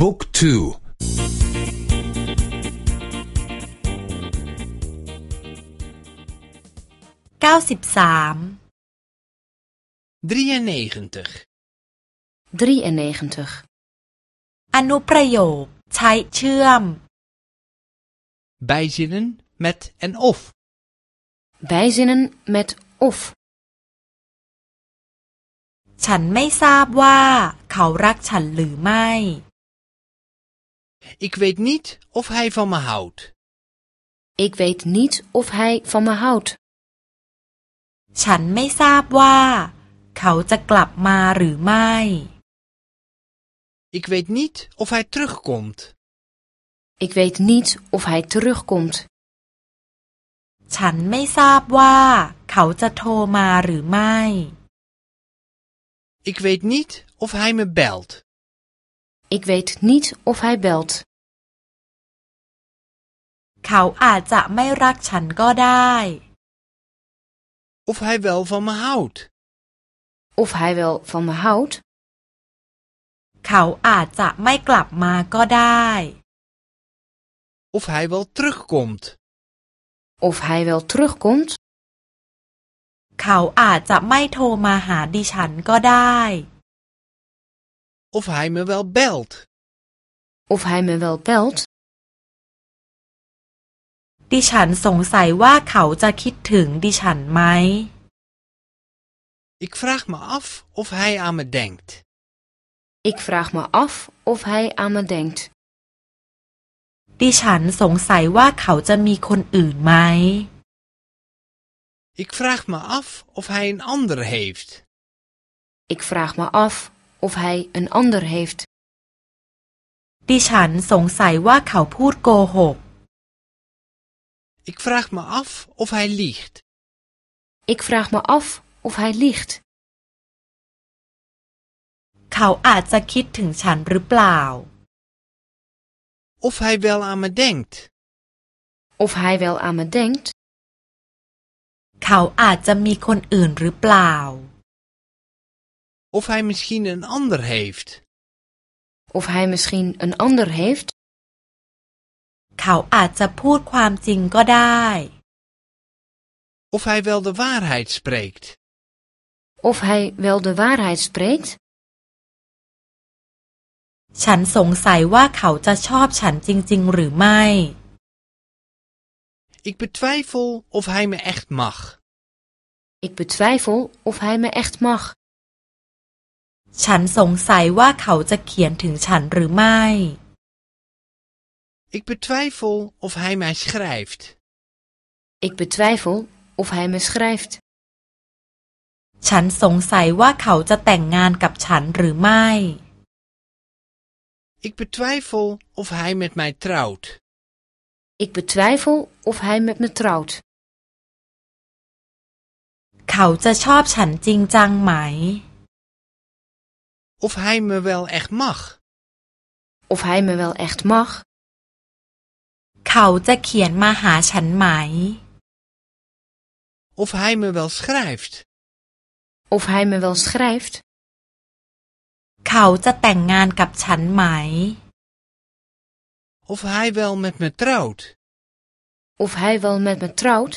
บุ๊กทู เก้าสิบสาม 93. 93. อนุประโยคใช้เชื่อม Bijzinnen met en of. Bijzinnen met of. ฉันไม่ทราบว่า เขารักฉันหรือไม่ Ik weet niet of hij van me houdt. Ik weet niet of hij van me houdt. ฉันไม่ทราบว่า เขาจะกลับมาหรือไม่ Ik weet niet of hij terugkomt. Ik weet niet of hij terugkomt. ฉันไม่ทราบว่า เขาจะโทรมาหรือไม่ Ik weet niet of hij me belt. Ik weet niet of hij belt. เขาอาจจะไม่รักฉันก็ได้ Of hij wel van me houdt. Of hij wel van me houdt. เขาอาจจะไม่กลับมาก็ได้ Of hij wel terugkomt. Of hij wel terugkomt. เขาอาจจะไม่โทรมาหาดิฉันก็ได้ Of hij me wel belt. Of hij me wel belt. ดิฉันสงสัยว่าเขาจะคิดถึงดิฉันไหม Ik vraag me af of hij aan me denkt. Ik vraag me af of hij aan me denkt. ดิฉันสงสัยว่าเขาจะมีคนอื่นไหม Ik vraag me af of hij een ander heeft. Ik vraag me af of hij een ander heeft. ดิฉันสงสัยว่าเขาพูดโกหก Ik vraag me af of hij liegt. Ik vraag me af of hij liegt. เขาอาจจะคิดถึงฉันหรือเปล่า Of hij wel aan me denkt. Of hij wel aan me denkt. เขาอาจจะมีคนอื่นหรือเปล่า Of hij misschien een ander heeft. Of hij misschien een ander heeft. เขาอาจจะพูดความจริงก็ได้ Of hij wel de waarheid spreekt. Of hij wel de waarheid spreekt. ฉันสงสัยว่าเขาจะชอบฉันจริง ๆ หรือไม่ Ik betwijfel of hij me echt mag. Ik betwijfel of hij me echt mag. ฉันสงสัยว่าเขาจะเขียนถึงฉันหรือไม่ Ik betwijfel of hij mij schrijft. Ik betwijfel of hij me schrijft. ฉันสงสัยว่าเขาจะแต่งงานกับฉันหรือไม่ Ik betwijfel of hij met mij trouwt. Ik betwijfel of hij met me trouwt. เขาจะชอบฉันจริงจังไหม Of hij me wel echt mag. Of hij me wel echt mag. เขาจะเขียนมาหาฉันไหม Of hij me wel schrijft. Of hij me wel schrijft. เขาจะแต่งงานกับฉันไหม Of hij wel met me trouwt. Of hij wel met me trouwt.